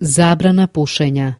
Zabrana pušenja.